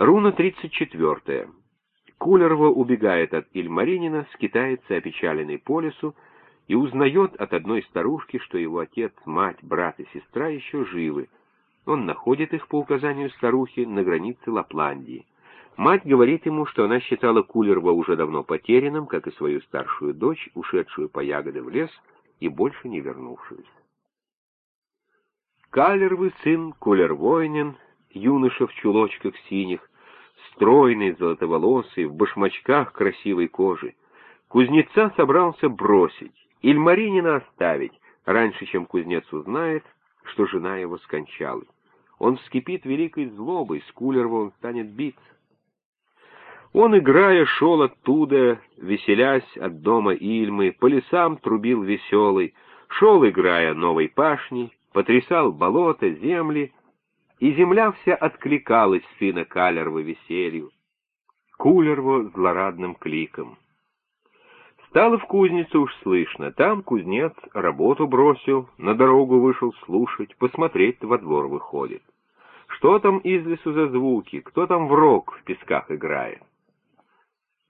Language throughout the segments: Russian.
Руна 34. Кулерова убегает от Ильмаринина, скитается опечаленный по лесу и узнает от одной старушки, что его отец, мать, брат и сестра еще живы. Он находит их по указанию старухи на границе Лапландии. Мать говорит ему, что она считала Кулерова уже давно потерянным, как и свою старшую дочь, ушедшую по ягоды в лес и больше не вернувшуюся. Калервы сын Кулервойнин, юноша в чулочках синих, стройный, золотоволосый, в башмачках красивой кожи. Кузнеца собрался бросить, Ильмаринина оставить, раньше, чем кузнец узнает, что жена его скончалась. Он вскипит великой злобой, с Кулерова он станет биться. Он, играя, шел оттуда, веселясь от дома Ильмы, по лесам трубил веселый, шел, играя, новой пашней, потрясал болота, земли, и земля вся откликалась сына Калерва веселью, Кулерву злорадным кликом. Стало в кузнице уж слышно, там кузнец работу бросил, на дорогу вышел слушать, посмотреть во двор выходит. Что там из лесу за звуки, кто там в рог в песках играет?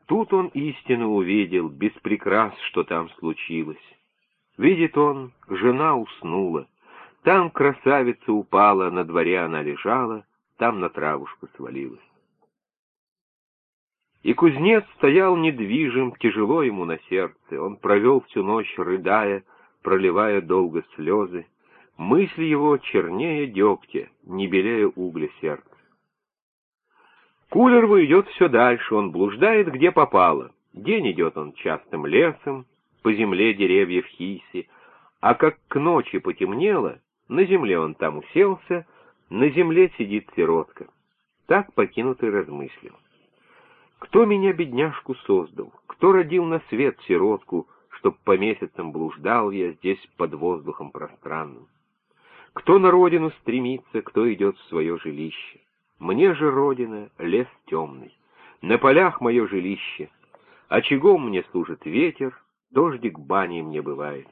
Тут он истину увидел, без прикрас, что там случилось. Видит он, жена уснула, там красавица упала, на дворе она лежала, там на травушку свалилась. И кузнец стоял недвижим, тяжело ему на сердце. Он провел всю ночь, рыдая, проливая долго слезы. Мысль его чернее дегтя, не белее угля сердца. Кулерву идет все дальше, он блуждает, где попало. День идет он частым лесом, по земле деревьев хиси, а как к ночи потемнело, на земле он там уселся, на земле сидит сиротка. Так покинутый размыслил. Кто меня, бедняжку, создал? Кто родил на свет сиротку, чтоб по месяцам блуждал я здесь под воздухом пространным? Кто на родину стремится, кто идет в свое жилище? Мне же родина — лес темный, на полях мое жилище. Очагом мне служит ветер, дождик бани мне бывает.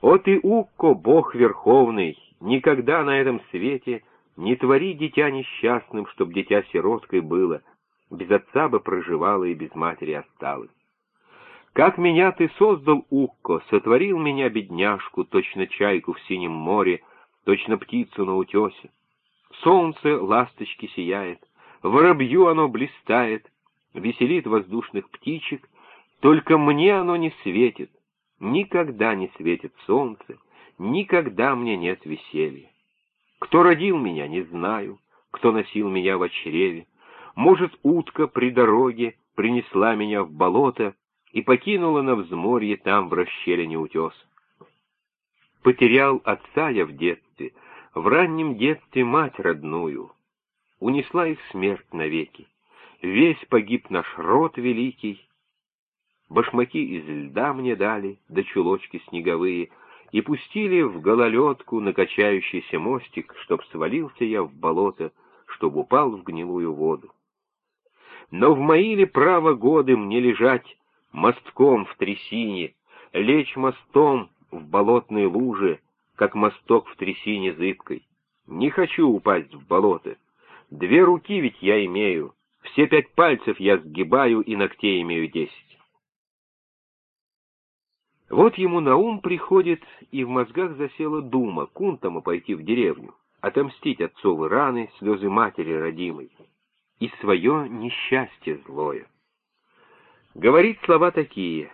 О ты, Укко, Бог Верховный, никогда на этом свете не твори дитя несчастным, чтоб дитя сироткой было, без отца бы проживало и без матери осталось. Как меня ты создал, Укко, сотворил меня, бедняжку, точно чайку в синем море, точно птицу на утесе. Солнце ласточки сияет, воробью оно блистает, веселит воздушных птичек, только мне оно не светит, Никогда не светит солнце, никогда мне нет веселья. Кто родил меня, не знаю, кто носил меня в чреве. Может, утка при дороге принесла меня в болото и покинула на взморье там в расщелине утес. Потерял отца я в детстве, в раннем детстве мать родную. Унесла их смерть навеки. Весь погиб наш род великий, Башмаки из льда мне дали, да чулочки снеговые, и пустили в гололедку на качающийся мостик, чтоб свалился я в болото, чтоб упал в гнилую воду. Но в мои ли право годы мне лежать мостком в трясине, лечь мостом в болотной луже, как мосток в трясине зыбкой? Не хочу упасть в болото. Две руки ведь я имею, все пять пальцев я сгибаю и ногтей имею десять. Вот ему на ум приходит, и в мозгах засела дума кунтама пойти в деревню, отомстить отцовы раны, слезы матери родимой и свое несчастье злое. Говорит слова такие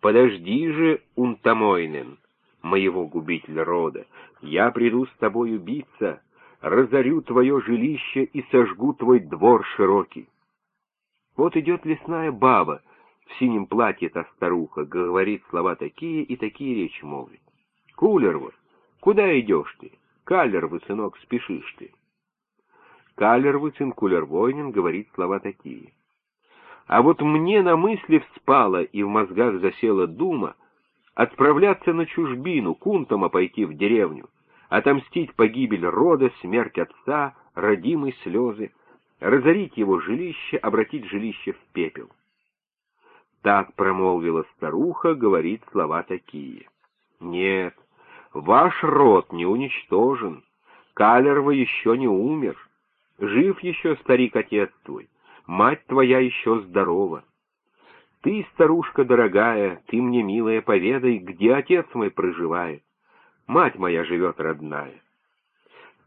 «Подожди же, Унтамойнен, моего губителя рода, я приду с тобою биться, разорю твое жилище и сожгу твой двор широкий». Вот идет лесная баба, в синем платье та старуха, говорит слова такие и такие речи молвит. Кулерва, куда идешь ты? Калервы, сынок, спешишь ты. Калервы, сын Кулервойнин, говорит слова такие. А вот мне на мысли вспала и в мозгах засела дума отправляться на чужбину, кунтома пойти в деревню, отомстить погибель рода, смерть отца, родимой слезы, разорить его жилище, обратить жилище в пепел. Так промолвила старуха, говорит слова такие. Нет, ваш род не уничтожен, Калерва еще не умер. Жив еще старик-отец твой, мать твоя еще здорова. Ты, старушка дорогая, ты мне, милая, поведай, где отец мой проживает. Мать моя живет родная.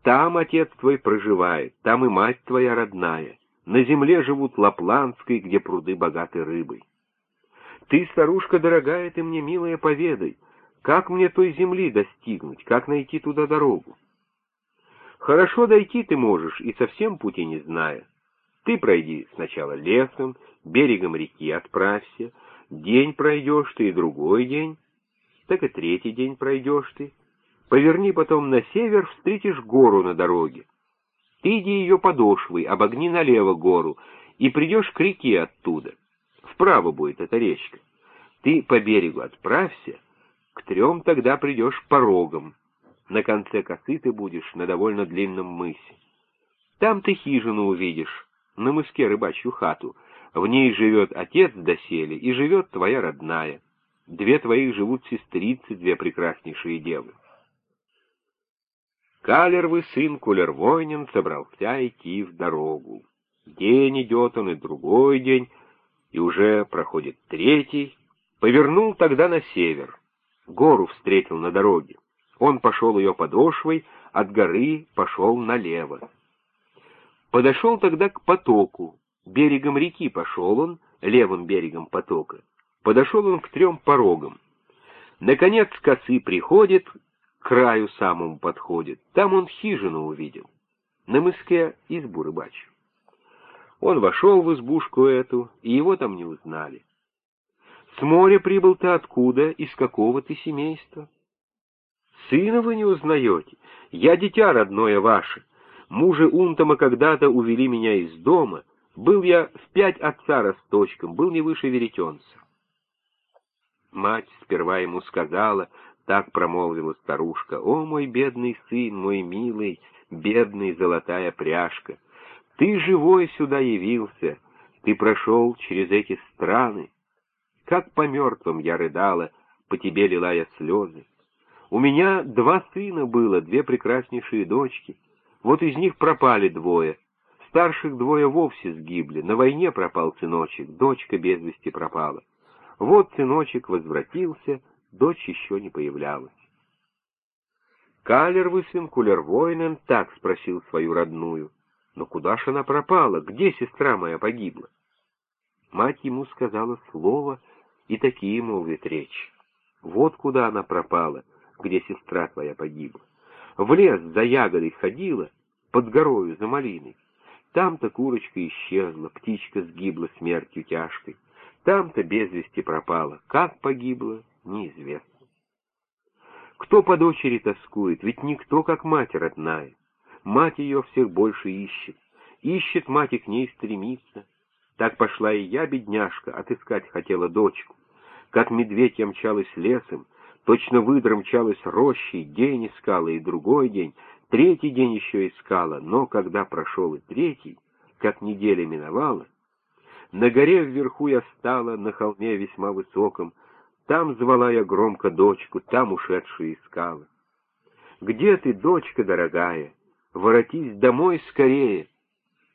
Там отец твой проживает, там и мать твоя родная. На земле живут Лапландской, где пруды богаты рыбой. Ты, старушка дорогая, ты мне, милая, поведай, как мне той земли достигнуть, как найти туда дорогу? Хорошо дойти ты можешь, и совсем пути не зная. Ты пройди сначала лесом, берегом реки отправься, день пройдешь ты и другой день, так и третий день пройдешь ты. Поверни потом на север, встретишь гору на дороге. Ты иди ее подошвой, обогни налево гору, и придешь к реке оттуда. Вправо будет эта речка. Ты по берегу отправься, к трем тогда придешь порогом. На конце косы ты будешь на довольно длинном мысе. Там ты хижину увидишь, на мыске рыбачью хату. В ней живет отец доселе, и живет твоя родная. Две твоих живут сестрицы, две прекраснейшие девы. Калервый сын Кулервойнин собрался идти в дорогу. День идет он, и другой день, и уже проходит третий. Повернул тогда на север. Гору встретил на дороге. Он пошел ее подошвой, от горы пошел налево. Подошел тогда к потоку. Берегом реки пошел он, левым берегом потока. Подошел он к трем порогам. Наконец косы приходит, к краю самому подходит. Там он хижину увидел. На мыске избу рыбачью. Он вошел в избушку эту, и его там не узнали. С моря прибыл ты откуда, из какого ты семейства? Сына вы не узнаете, я дитя родное ваше. Мужи Унтома когда-то увели меня из дома, был я в пять отца росточком, был не выше веретенца. Мать сперва ему сказала, так промолвила старушка, «О, мой бедный сын, мой милый, бедный золотая пряжка, ты живой сюда явился, ты прошел через эти страны. Как по мертвым я рыдала, по тебе лила я слезы. У меня два сына было, две прекраснейшие дочки. Вот из них пропали двое. Старших двое вовсе сгибли. На войне пропал сыночек, дочка без вести пропала. Вот сыночек возвратился, дочь еще не появлялась. Калер Высвин Кулервойнен так спросил свою родную. Но куда ж она пропала? Где сестра моя погибла? Мать ему сказала слово, и такие молвит речь. Вот куда она пропала, где сестра твоя погибла. В лес за ягодой ходила, под горою за малиной. Там-то курочка исчезла, птичка сгибла смертью тяжкой. Там-то без вести пропала. Как погибла, неизвестно. Кто по дочери тоскует, ведь никто, как мать родная. Мать ее всех больше ищет. Ищет мать и к ней стремится. Так пошла и я, бедняжка, отыскать хотела дочку. Как медведь я мчалась лесом, точно выдра мчалась рощей, день искала и другой день, третий день еще искала, но когда прошел и третий, как неделя миновала, на горе вверху я стала, на холме весьма высоком, там звала я громко дочку, там ушедшую искала. Где ты, дочка дорогая? Воротись домой скорее!»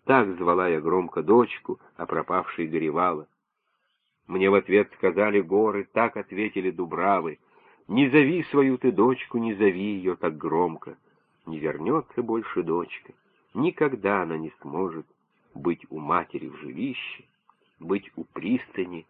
Так звала я громко дочку, а пропавшей горевала. Мне в ответ сказали горы, так ответили дубравы. «Не зови свою ты дочку, не зови ее так громко. Не вернется больше дочка, никогда она не сможет быть у матери в жилище, быть у пристани